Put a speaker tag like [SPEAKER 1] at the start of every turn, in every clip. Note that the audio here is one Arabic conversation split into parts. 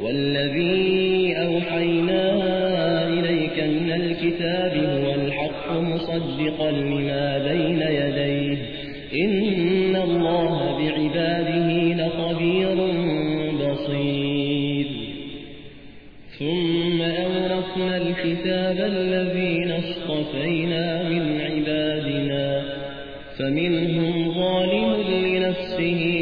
[SPEAKER 1] والذي أوحينا إليك من الكتاب هو الحق مصدقا لما بين يديه. إن الله بعباده لخبير بصير. ثم أورثنا الكتاب الذين اصطفينا من عبادنا فمنهم ظالم لنفسه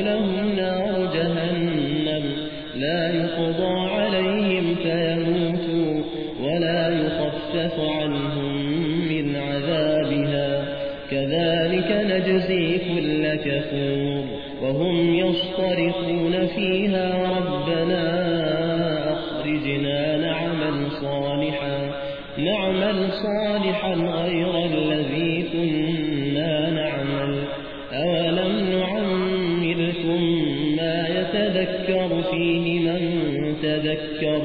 [SPEAKER 1] كل كفور وهم يصطرخون فيها ربنا أخرجنا نعمل صالحا نعمل صالحا غير الذي كنا نعمل أولم نعمركم ما يتذكر فيه من تذكر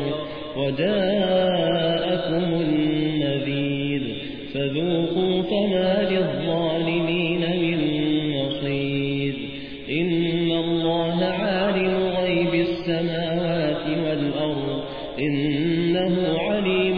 [SPEAKER 1] وجاءكم النذير فذوقوا فما للظالمين السماوات والأرض إنه عليم